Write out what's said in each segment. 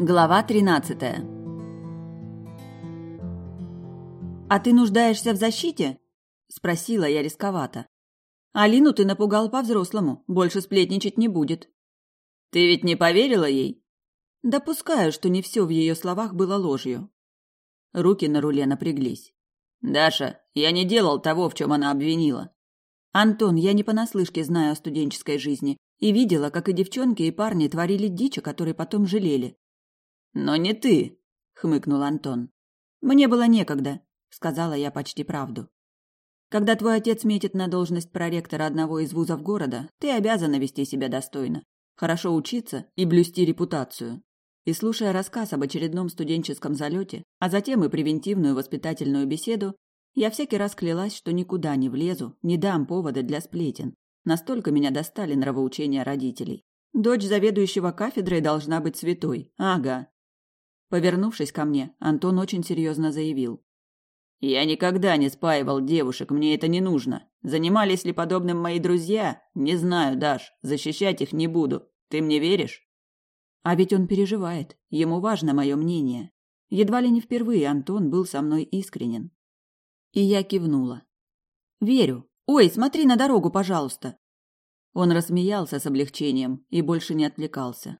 Глава 13. А ты нуждаешься в защите? спросила я рисковато. Алину ты напугал по-взрослому, больше сплетничать не будет. Ты ведь не поверила ей? Допускаю, что не все в ее словах было ложью. Руки на руле напряглись. Даша, я не делал того, в чем она обвинила. Антон, я не понаслышке знаю о студенческой жизни и видела, как и девчонки, и парни творили дичь, о которой потом жалели. Но не ты, хмыкнул Антон. Мне было некогда, сказала я почти правду. Когда твой отец метит на должность проректора одного из вузов города, ты обязана вести себя достойно, хорошо учиться и блюсти репутацию. И слушая рассказ об очередном студенческом залете, а затем и превентивную воспитательную беседу, я всякий раз клялась, что никуда не влезу, не дам повода для сплетен. Настолько меня достали нравоучения родителей. Дочь заведующего кафедрой должна быть святой. Ага. Повернувшись ко мне, Антон очень серьезно заявил. «Я никогда не спаивал девушек, мне это не нужно. Занимались ли подобным мои друзья? Не знаю, Даш, защищать их не буду. Ты мне веришь?» А ведь он переживает, ему важно мое мнение. Едва ли не впервые Антон был со мной искренен. И я кивнула. «Верю. Ой, смотри на дорогу, пожалуйста!» Он рассмеялся с облегчением и больше не отвлекался.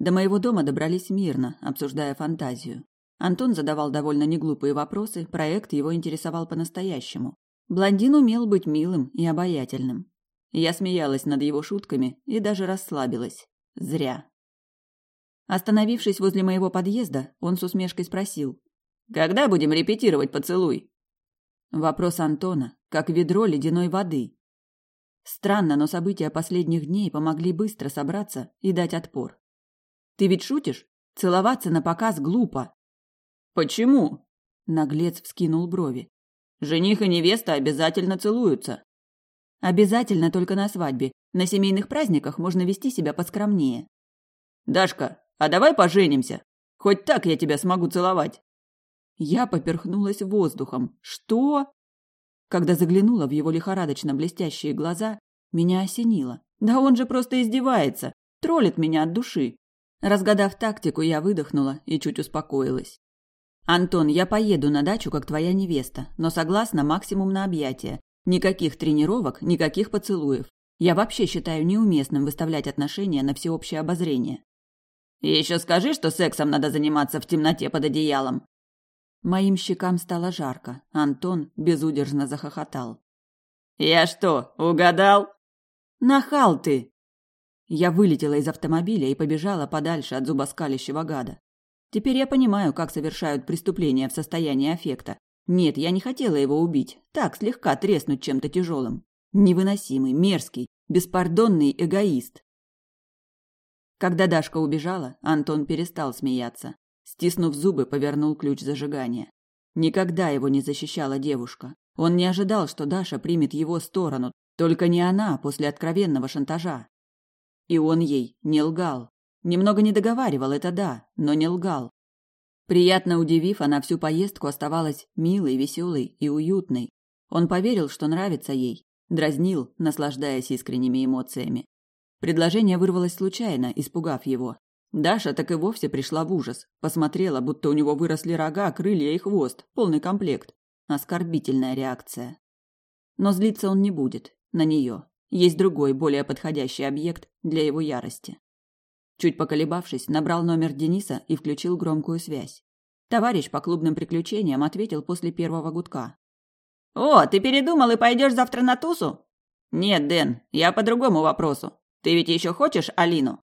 До моего дома добрались мирно, обсуждая фантазию. Антон задавал довольно неглупые вопросы, проект его интересовал по-настоящему. Блондин умел быть милым и обаятельным. Я смеялась над его шутками и даже расслабилась. Зря. Остановившись возле моего подъезда, он с усмешкой спросил. «Когда будем репетировать поцелуй?» Вопрос Антона, как ведро ледяной воды. Странно, но события последних дней помогли быстро собраться и дать отпор. «Ты ведь шутишь? Целоваться на показ глупо. Почему? Наглец вскинул брови. Жених и невеста обязательно целуются. Обязательно только на свадьбе. На семейных праздниках можно вести себя поскромнее. Дашка, а давай поженимся. Хоть так я тебя смогу целовать. Я поперхнулась воздухом. Что? Когда заглянула в его лихорадочно блестящие глаза, меня осенило. Да он же просто издевается, троллит меня от души. Разгадав тактику, я выдохнула и чуть успокоилась. Антон, я поеду на дачу как твоя невеста, но согласна максимум на объятия. Никаких тренировок, никаких поцелуев. Я вообще считаю неуместным выставлять отношения на всеобщее обозрение. Еще скажи, что сексом надо заниматься в темноте под одеялом. Моим щекам стало жарко. Антон безудержно захохотал. Я что, угадал? Нахал ты. Я вылетела из автомобиля и побежала подальше от зубоскалящего гада. Теперь я понимаю, как совершают преступления в состоянии аффекта. Нет, я не хотела его убить. Так, слегка треснуть чем-то тяжелым. Невыносимый, мерзкий, беспардонный эгоист. Когда Дашка убежала, Антон перестал смеяться. Стиснув зубы, повернул ключ зажигания. Никогда его не защищала девушка. Он не ожидал, что Даша примет его сторону, только не она после откровенного шантажа. И он ей не лгал. Немного не договаривал, это да, но не лгал. Приятно удивив, она всю поездку оставалась милой, веселой и уютной. Он поверил, что нравится ей, дразнил, наслаждаясь искренними эмоциями. Предложение вырвалось случайно, испугав его. Даша так и вовсе пришла в ужас, посмотрела, будто у него выросли рога, крылья и хвост, полный комплект. Оскорбительная реакция. Но злиться он не будет на нее. Есть другой, более подходящий объект для его ярости. Чуть поколебавшись, набрал номер Дениса и включил громкую связь. Товарищ по клубным приключениям ответил после первого гудка. «О, ты передумал и пойдешь завтра на тусу?» «Нет, Дэн, я по другому вопросу. Ты ведь еще хочешь Алину?»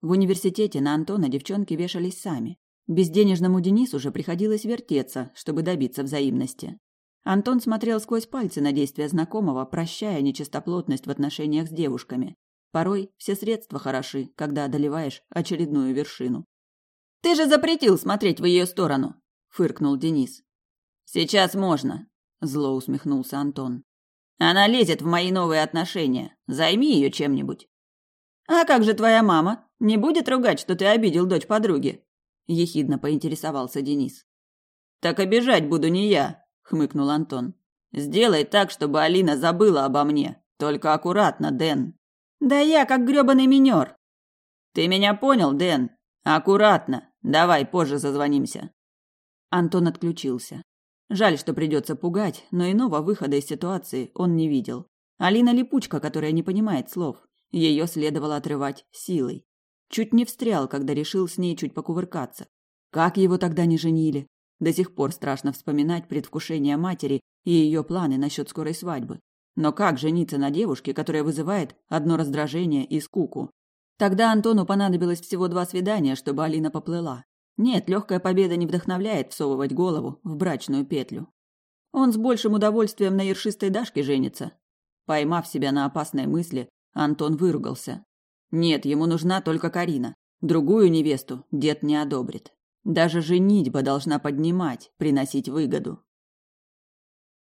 В университете на Антона девчонки вешались сами. Безденежному Денису же приходилось вертеться, чтобы добиться взаимности. Антон смотрел сквозь пальцы на действия знакомого, прощая нечистоплотность в отношениях с девушками. Порой все средства хороши, когда одолеваешь очередную вершину. «Ты же запретил смотреть в ее сторону!» – фыркнул Денис. «Сейчас можно», – зло усмехнулся Антон. «Она лезет в мои новые отношения. Займи ее чем-нибудь». «А как же твоя мама? Не будет ругать, что ты обидел дочь подруги?» – ехидно поинтересовался Денис. «Так обижать буду не я», – хмыкнул Антон. «Сделай так, чтобы Алина забыла обо мне. Только аккуратно, Дэн». Да я как грёбаный минёр. Ты меня понял, Дэн? Аккуратно. Давай, позже зазвонимся. Антон отключился. Жаль, что придется пугать, но иного выхода из ситуации он не видел. Алина липучка, которая не понимает слов. Ее следовало отрывать силой. Чуть не встрял, когда решил с ней чуть покувыркаться. Как его тогда не женили? До сих пор страшно вспоминать предвкушение матери и ее планы насчет скорой свадьбы. Но как жениться на девушке, которая вызывает одно раздражение и скуку? Тогда Антону понадобилось всего два свидания, чтобы Алина поплыла. Нет, легкая победа не вдохновляет всовывать голову в брачную петлю. Он с большим удовольствием на ершистой Дашке женится. Поймав себя на опасной мысли, Антон выругался. Нет, ему нужна только Карина. Другую невесту дед не одобрит. Даже женитьба должна поднимать, приносить выгоду.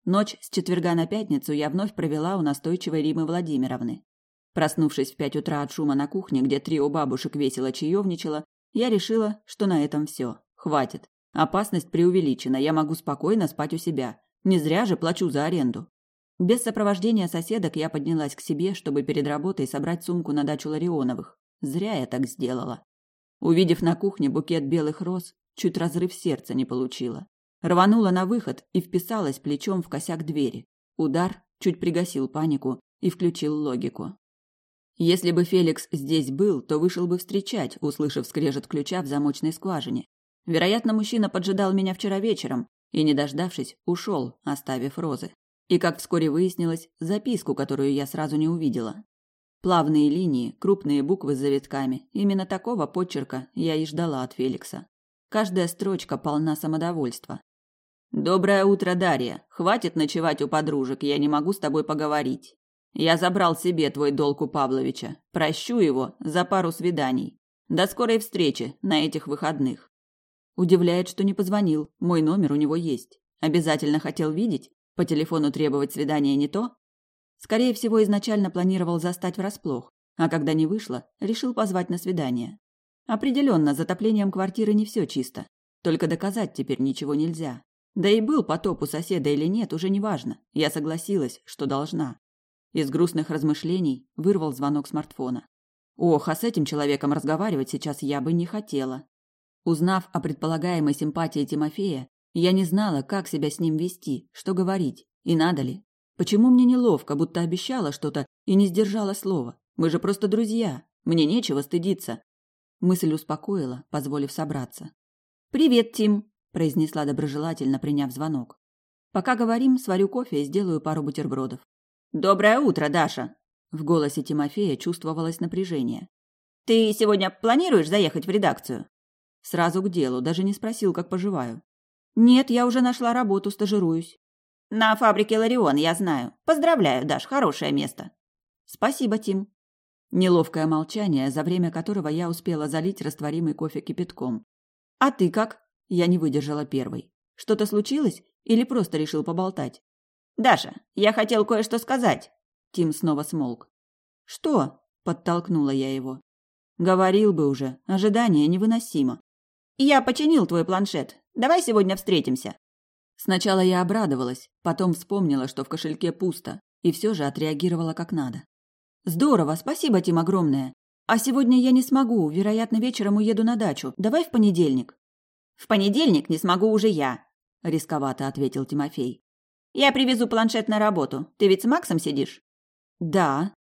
Ночь с четверга на пятницу я вновь провела у настойчивой Римы Владимировны. Проснувшись в пять утра от шума на кухне, где трио бабушек весело чаевничало, я решила, что на этом все. Хватит. Опасность преувеличена, я могу спокойно спать у себя. Не зря же плачу за аренду. Без сопровождения соседок я поднялась к себе, чтобы перед работой собрать сумку на дачу Ларионовых. Зря я так сделала. Увидев на кухне букет белых роз, чуть разрыв сердца не получила. Рванула на выход и вписалась плечом в косяк двери. Удар чуть пригасил панику и включил логику. Если бы Феликс здесь был, то вышел бы встречать, услышав скрежет ключа в замочной скважине. Вероятно, мужчина поджидал меня вчера вечером и, не дождавшись, ушел, оставив розы. И, как вскоре выяснилось, записку, которую я сразу не увидела. Плавные линии, крупные буквы с завитками. Именно такого почерка я и ждала от Феликса. Каждая строчка полна самодовольства. «Доброе утро, Дарья. Хватит ночевать у подружек, я не могу с тобой поговорить. Я забрал себе твой долг у Павловича. Прощу его за пару свиданий. До скорой встречи на этих выходных». Удивляет, что не позвонил. Мой номер у него есть. Обязательно хотел видеть? По телефону требовать свидания не то? Скорее всего, изначально планировал застать врасплох, а когда не вышло, решил позвать на свидание. Определенно, затоплением квартиры не все чисто. Только доказать теперь ничего нельзя. Да и был потоп у соседа или нет, уже не важно. Я согласилась, что должна. Из грустных размышлений вырвал звонок смартфона. Ох, а с этим человеком разговаривать сейчас я бы не хотела. Узнав о предполагаемой симпатии Тимофея, я не знала, как себя с ним вести, что говорить и надо ли. Почему мне неловко, будто обещала что-то и не сдержала слова? Мы же просто друзья. Мне нечего стыдиться. Мысль успокоила, позволив собраться. «Привет, Тим!» произнесла доброжелательно, приняв звонок. Пока говорим, сварю кофе и сделаю пару бутербродов. Доброе утро, Даша. В голосе Тимофея чувствовалось напряжение. Ты сегодня планируешь заехать в редакцию? Сразу к делу, даже не спросил, как поживаю. Нет, я уже нашла работу, стажируюсь. На фабрике Ларион, я знаю. Поздравляю, Даш, хорошее место. Спасибо, Тим. Неловкое молчание, за время которого я успела залить растворимый кофе кипятком. А ты как? Я не выдержала первой. Что-то случилось или просто решил поболтать? Даша, я хотел кое-что сказать. Тим снова смолк. Что? подтолкнула я его. Говорил бы уже, ожидание невыносимо. Я починил твой планшет. Давай сегодня встретимся. Сначала я обрадовалась, потом вспомнила, что в кошельке пусто, и все же отреагировала как надо. Здорово, спасибо, Тим, огромное. А сегодня я не смогу, вероятно, вечером уеду на дачу. Давай в понедельник. В понедельник не смогу уже я, рисковато ответил Тимофей. Я привезу планшет на работу. Ты ведь с Максом сидишь? Да.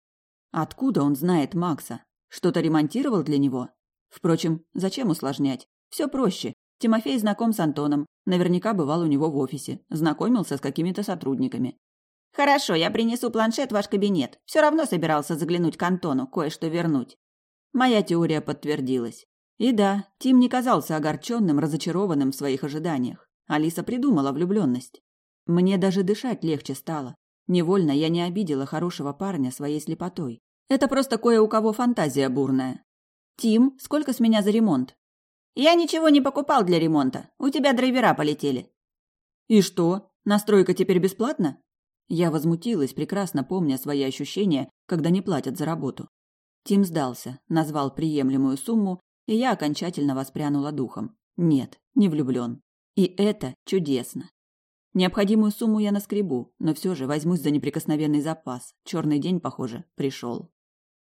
Откуда он знает Макса? Что-то ремонтировал для него? Впрочем, зачем усложнять? Все проще. Тимофей знаком с Антоном, наверняка бывал у него в офисе, знакомился с какими-то сотрудниками. Хорошо, я принесу планшет в ваш кабинет. Все равно собирался заглянуть к Антону, кое-что вернуть. Моя теория подтвердилась. И да, Тим не казался огорченным, разочарованным в своих ожиданиях. Алиса придумала влюбленность. Мне даже дышать легче стало. Невольно я не обидела хорошего парня своей слепотой. Это просто кое у кого фантазия бурная. Тим, сколько с меня за ремонт? Я ничего не покупал для ремонта. У тебя драйвера полетели. И что? Настройка теперь бесплатна? Я возмутилась, прекрасно помня свои ощущения, когда не платят за работу. Тим сдался, назвал приемлемую сумму и я окончательно воспрянула духом. Нет, не влюблен. И это чудесно. Необходимую сумму я наскребу, но все же возьмусь за неприкосновенный запас. Черный день, похоже, пришел.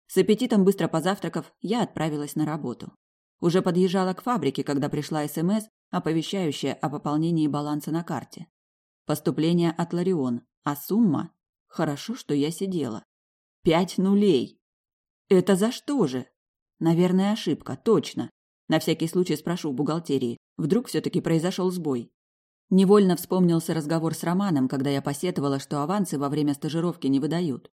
С аппетитом быстро позавтракав, я отправилась на работу. Уже подъезжала к фабрике, когда пришла СМС, оповещающая о пополнении баланса на карте. Поступление от Ларион, а сумма... Хорошо, что я сидела. Пять нулей. Это за что же? Наверное, ошибка, точно. На всякий случай спрошу в бухгалтерии. Вдруг все-таки произошел сбой. Невольно вспомнился разговор с Романом, когда я посетовала, что авансы во время стажировки не выдают.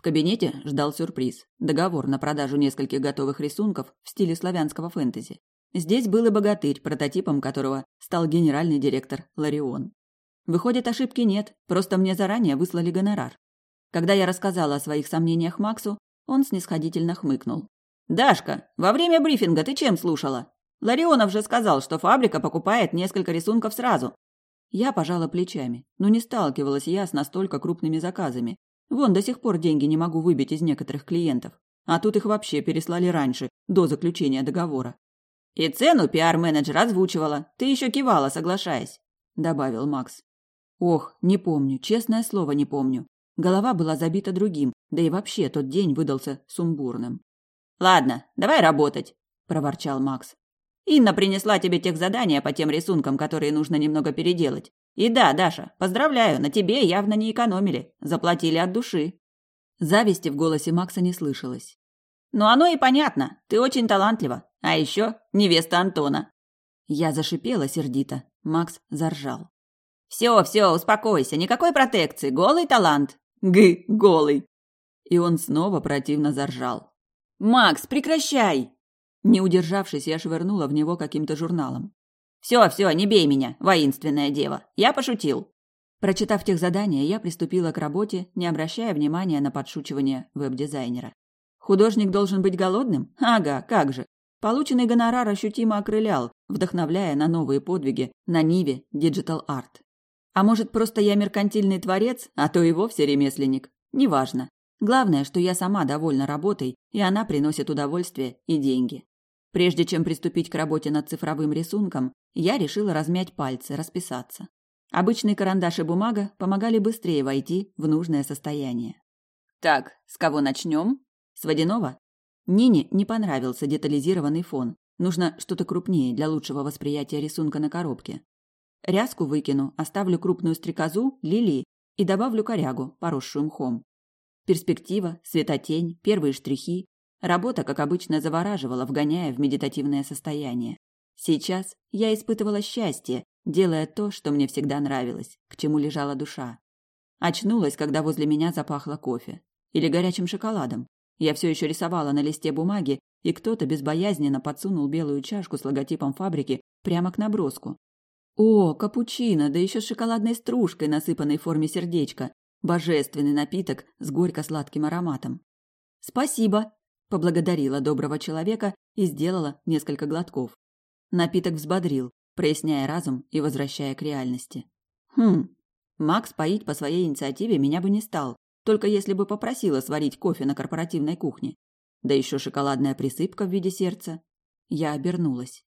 В кабинете ждал сюрприз – договор на продажу нескольких готовых рисунков в стиле славянского фэнтези. Здесь был и богатырь, прототипом которого стал генеральный директор Ларион. Выходит, ошибки нет, просто мне заранее выслали гонорар. Когда я рассказала о своих сомнениях Максу, он снисходительно хмыкнул. «Дашка, во время брифинга ты чем слушала? Ларионов же сказал, что фабрика покупает несколько рисунков сразу». Я пожала плечами, но не сталкивалась я с настолько крупными заказами, Вон до сих пор деньги не могу выбить из некоторых клиентов. А тут их вообще переслали раньше, до заключения договора. «И цену пиар-менеджер озвучивала. Ты еще кивала, соглашаясь», — добавил Макс. «Ох, не помню, честное слово не помню. Голова была забита другим, да и вообще тот день выдался сумбурным». «Ладно, давай работать», — проворчал Макс. «Инна принесла тебе тех задания по тем рисункам, которые нужно немного переделать. И да, Даша, поздравляю, на тебе явно не экономили, заплатили от души. Зависти в голосе Макса не слышалось. Ну оно и понятно, ты очень талантлива, а еще невеста Антона. Я зашипела сердито, Макс заржал. Все, все, успокойся, никакой протекции, голый талант. Г, голый. И он снова противно заржал. Макс, прекращай! Не удержавшись, я швырнула в него каким-то журналом. Все, все, не бей меня, воинственная дева. Я пошутил. Прочитав тех задания, я приступила к работе, не обращая внимания на подшучивание веб-дизайнера. Художник должен быть голодным? Ага, как же. Полученный гонорар ощутимо окрылял, вдохновляя на новые подвиги на Ниве Digital Art. А может, просто я меркантильный творец, а то и вовсе ремесленник? Неважно. Главное, что я сама довольна работой, и она приносит удовольствие и деньги. Прежде чем приступить к работе над цифровым рисунком, я решила размять пальцы, расписаться. Обычный карандаш и бумага помогали быстрее войти в нужное состояние. Так, с кого начнем? С водяного? Нине не понравился детализированный фон. Нужно что-то крупнее для лучшего восприятия рисунка на коробке. Рязку выкину, оставлю крупную стрекозу, лилии и добавлю корягу, поросшую мхом. Перспектива, светотень, первые штрихи. Работа, как обычно, завораживала, вгоняя в медитативное состояние. Сейчас я испытывала счастье, делая то, что мне всегда нравилось, к чему лежала душа. Очнулась, когда возле меня запахло кофе. Или горячим шоколадом. Я все еще рисовала на листе бумаги, и кто-то безбоязненно подсунул белую чашку с логотипом фабрики прямо к наброску. О, капучино, да еще с шоколадной стружкой, насыпанной в форме сердечка. Божественный напиток с горько-сладким ароматом. «Спасибо», – поблагодарила доброго человека и сделала несколько глотков. Напиток взбодрил, проясняя разум и возвращая к реальности. Хм, Макс поить по своей инициативе меня бы не стал, только если бы попросила сварить кофе на корпоративной кухне. Да еще шоколадная присыпка в виде сердца. Я обернулась.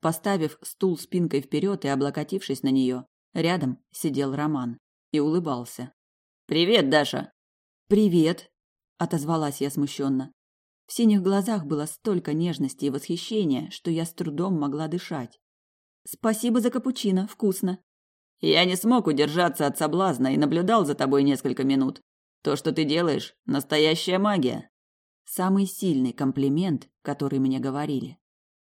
Поставив стул спинкой вперед и облокотившись на нее, рядом сидел Роман и улыбался. «Привет, Даша!» «Привет!» – отозвалась я смущенно. В синих глазах было столько нежности и восхищения, что я с трудом могла дышать. «Спасибо за капучино, вкусно». «Я не смог удержаться от соблазна и наблюдал за тобой несколько минут. То, что ты делаешь, настоящая магия». Самый сильный комплимент, который мне говорили.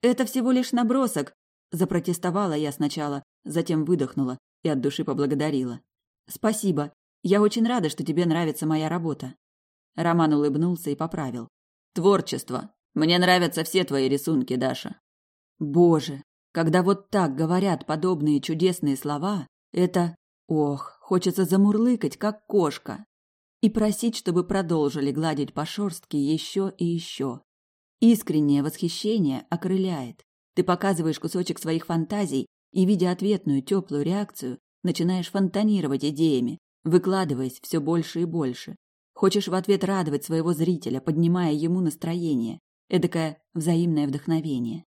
«Это всего лишь набросок», – запротестовала я сначала, затем выдохнула и от души поблагодарила. «Спасибо. Я очень рада, что тебе нравится моя работа». Роман улыбнулся и поправил. Творчество. Мне нравятся все твои рисунки, Даша. Боже, когда вот так говорят подобные чудесные слова, это... Ох, хочется замурлыкать, как кошка. И просить, чтобы продолжили гладить по шерстке еще и еще. Искреннее восхищение окрыляет. Ты показываешь кусочек своих фантазий и, видя ответную теплую реакцию, начинаешь фонтанировать идеями, выкладываясь все больше и больше. Хочешь в ответ радовать своего зрителя, поднимая ему настроение. Эдакое взаимное вдохновение.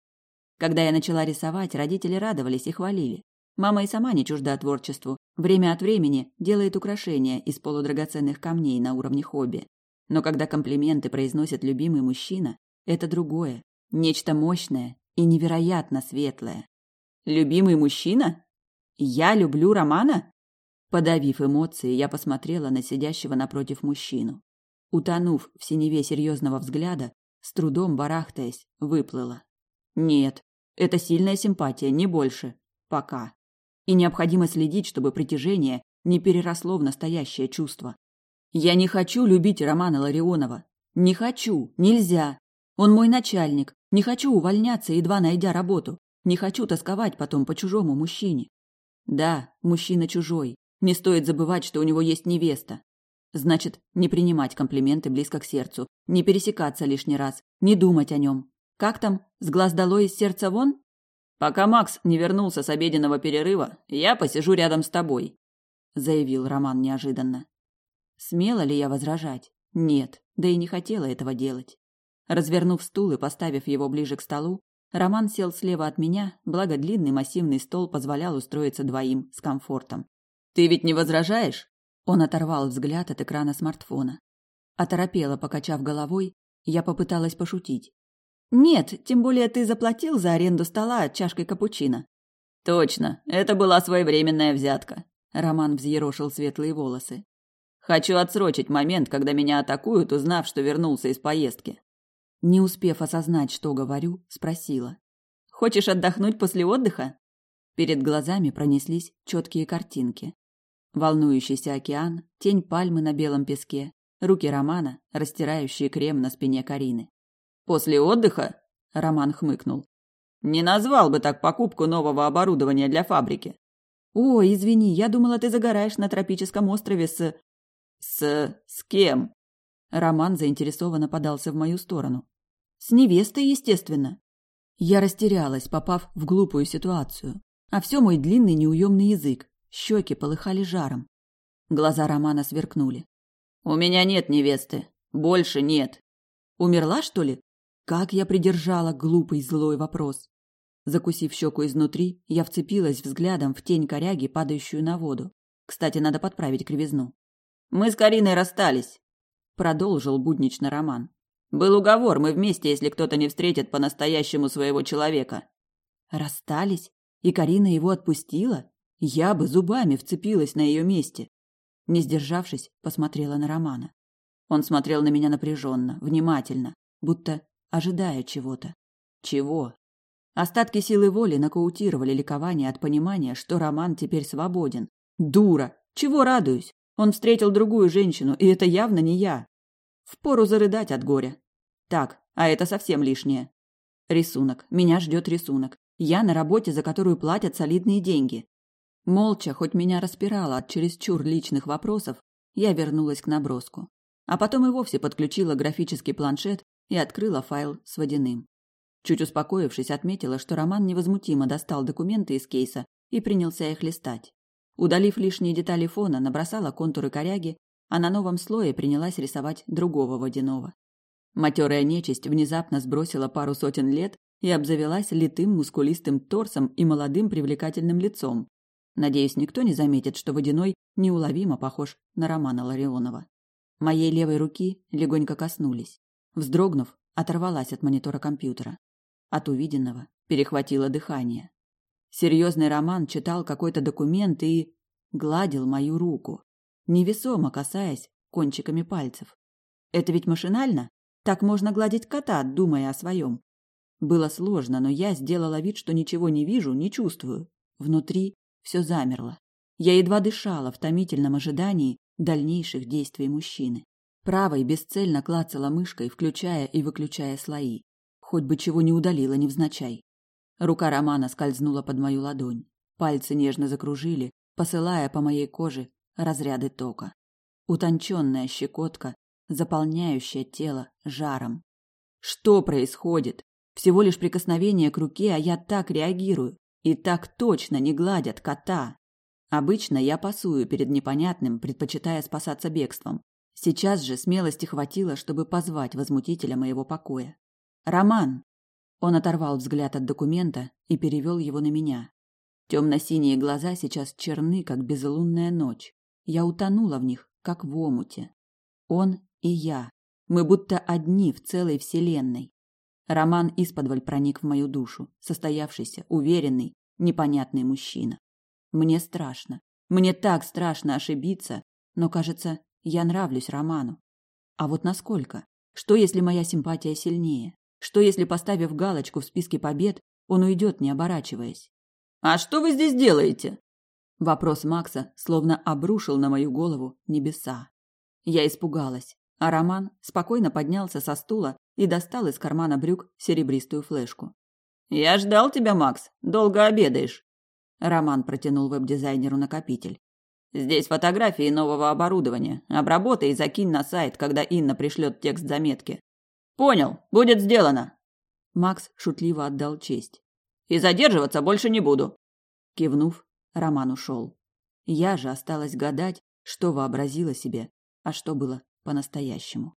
Когда я начала рисовать, родители радовались и хвалили. Мама и сама не чужда творчеству. Время от времени делает украшения из полудрагоценных камней на уровне хобби. Но когда комплименты произносит любимый мужчина, это другое. Нечто мощное и невероятно светлое. Любимый мужчина? Я люблю Романа? Подавив эмоции, я посмотрела на сидящего напротив мужчину. Утонув в синеве серьезного взгляда, с трудом барахтаясь, выплыла. Нет, это сильная симпатия, не больше. Пока. И необходимо следить, чтобы притяжение не переросло в настоящее чувство. Я не хочу любить Романа Ларионова. Не хочу, нельзя. Он мой начальник. Не хочу увольняться, едва найдя работу. Не хочу тосковать потом по чужому мужчине. Да, мужчина чужой. Не стоит забывать, что у него есть невеста. Значит, не принимать комплименты близко к сердцу, не пересекаться лишний раз, не думать о нем. Как там, с глаз долой из сердца вон? Пока Макс не вернулся с обеденного перерыва, я посижу рядом с тобой, заявил Роман неожиданно. Смела ли я возражать? Нет, да и не хотела этого делать. Развернув стул и поставив его ближе к столу, Роман сел слева от меня, благо длинный массивный стол позволял устроиться двоим с комфортом. Ты ведь не возражаешь? Он оторвал взгляд от экрана смартфона. Оторопела, покачав головой, я попыталась пошутить. Нет, тем более ты заплатил за аренду стола чашкой капучино. Точно, это была своевременная взятка. Роман взъерошил светлые волосы. Хочу отсрочить момент, когда меня атакуют, узнав, что вернулся из поездки. Не успев осознать, что говорю, спросила: "Хочешь отдохнуть после отдыха?" Перед глазами пронеслись четкие картинки. Волнующийся океан, тень пальмы на белом песке, руки Романа, растирающие крем на спине Карины. После отдыха? Роман хмыкнул. Не назвал бы так покупку нового оборудования для фабрики. О, извини, я думала, ты загораешь на тропическом острове с с с кем? Роман заинтересованно подался в мою сторону. С невестой, естественно. Я растерялась, попав в глупую ситуацию. А все мой длинный неуемный язык. Щеки полыхали жаром. Глаза Романа сверкнули. «У меня нет невесты. Больше нет». «Умерла, что ли?» Как я придержала глупый злой вопрос. Закусив щеку изнутри, я вцепилась взглядом в тень коряги, падающую на воду. Кстати, надо подправить кривизну. «Мы с Кариной расстались», — продолжил буднично Роман. «Был уговор, мы вместе, если кто-то не встретит по-настоящему своего человека». «Расстались? И Карина его отпустила?» Я бы зубами вцепилась на ее месте. Не сдержавшись, посмотрела на Романа. Он смотрел на меня напряженно, внимательно, будто ожидая чего-то. Чего? Остатки силы воли нокаутировали ликование от понимания, что Роман теперь свободен. Дура! Чего радуюсь? Он встретил другую женщину, и это явно не я. Впору зарыдать от горя. Так, а это совсем лишнее. Рисунок. Меня ждет рисунок. Я на работе, за которую платят солидные деньги. Молча, хоть меня распирало от чересчур личных вопросов, я вернулась к наброску. А потом и вовсе подключила графический планшет и открыла файл с водяным. Чуть успокоившись, отметила, что Роман невозмутимо достал документы из кейса и принялся их листать. Удалив лишние детали фона, набросала контуры коряги, а на новом слое принялась рисовать другого водяного. Матерая нечисть внезапно сбросила пару сотен лет и обзавелась литым мускулистым торсом и молодым привлекательным лицом, Надеюсь, никто не заметит, что водяной неуловимо похож на Романа Ларионова. Моей левой руки легонько коснулись. Вздрогнув, оторвалась от монитора компьютера. От увиденного перехватило дыхание. Серьезный Роман читал какой-то документ и гладил мою руку, невесомо касаясь кончиками пальцев. Это ведь машинально? Так можно гладить кота, думая о своем. Было сложно, но я сделала вид, что ничего не вижу, не чувствую. Внутри все замерло. Я едва дышала в томительном ожидании дальнейших действий мужчины. Правой бесцельно клацала мышкой, включая и выключая слои. Хоть бы чего не удалила невзначай. Рука Романа скользнула под мою ладонь. Пальцы нежно закружили, посылая по моей коже разряды тока. Утонченная щекотка, заполняющая тело жаром. Что происходит? Всего лишь прикосновение к руке, а я так реагирую. И так точно не гладят кота. Обычно я пасую перед непонятным, предпочитая спасаться бегством. Сейчас же смелости хватило, чтобы позвать возмутителя моего покоя. «Роман!» Он оторвал взгляд от документа и перевел его на меня. Темно-синие глаза сейчас черны, как безлунная ночь. Я утонула в них, как в омуте. Он и я. Мы будто одни в целой вселенной. Роман исподволь проник в мою душу, состоявшийся, уверенный, непонятный мужчина. Мне страшно. Мне так страшно ошибиться, но, кажется, я нравлюсь Роману. А вот насколько? Что, если моя симпатия сильнее? Что, если, поставив галочку в списке побед, он уйдет, не оборачиваясь? «А что вы здесь делаете?» Вопрос Макса словно обрушил на мою голову небеса. Я испугалась, а Роман спокойно поднялся со стула и достал из кармана брюк серебристую флешку. «Я ждал тебя, Макс. Долго обедаешь». Роман протянул веб-дизайнеру накопитель. «Здесь фотографии нового оборудования. Обработай и закинь на сайт, когда Инна пришлет текст заметки». «Понял. Будет сделано». Макс шутливо отдал честь. «И задерживаться больше не буду». Кивнув, Роман ушел. Я же осталась гадать, что вообразила себе, а что было по-настоящему.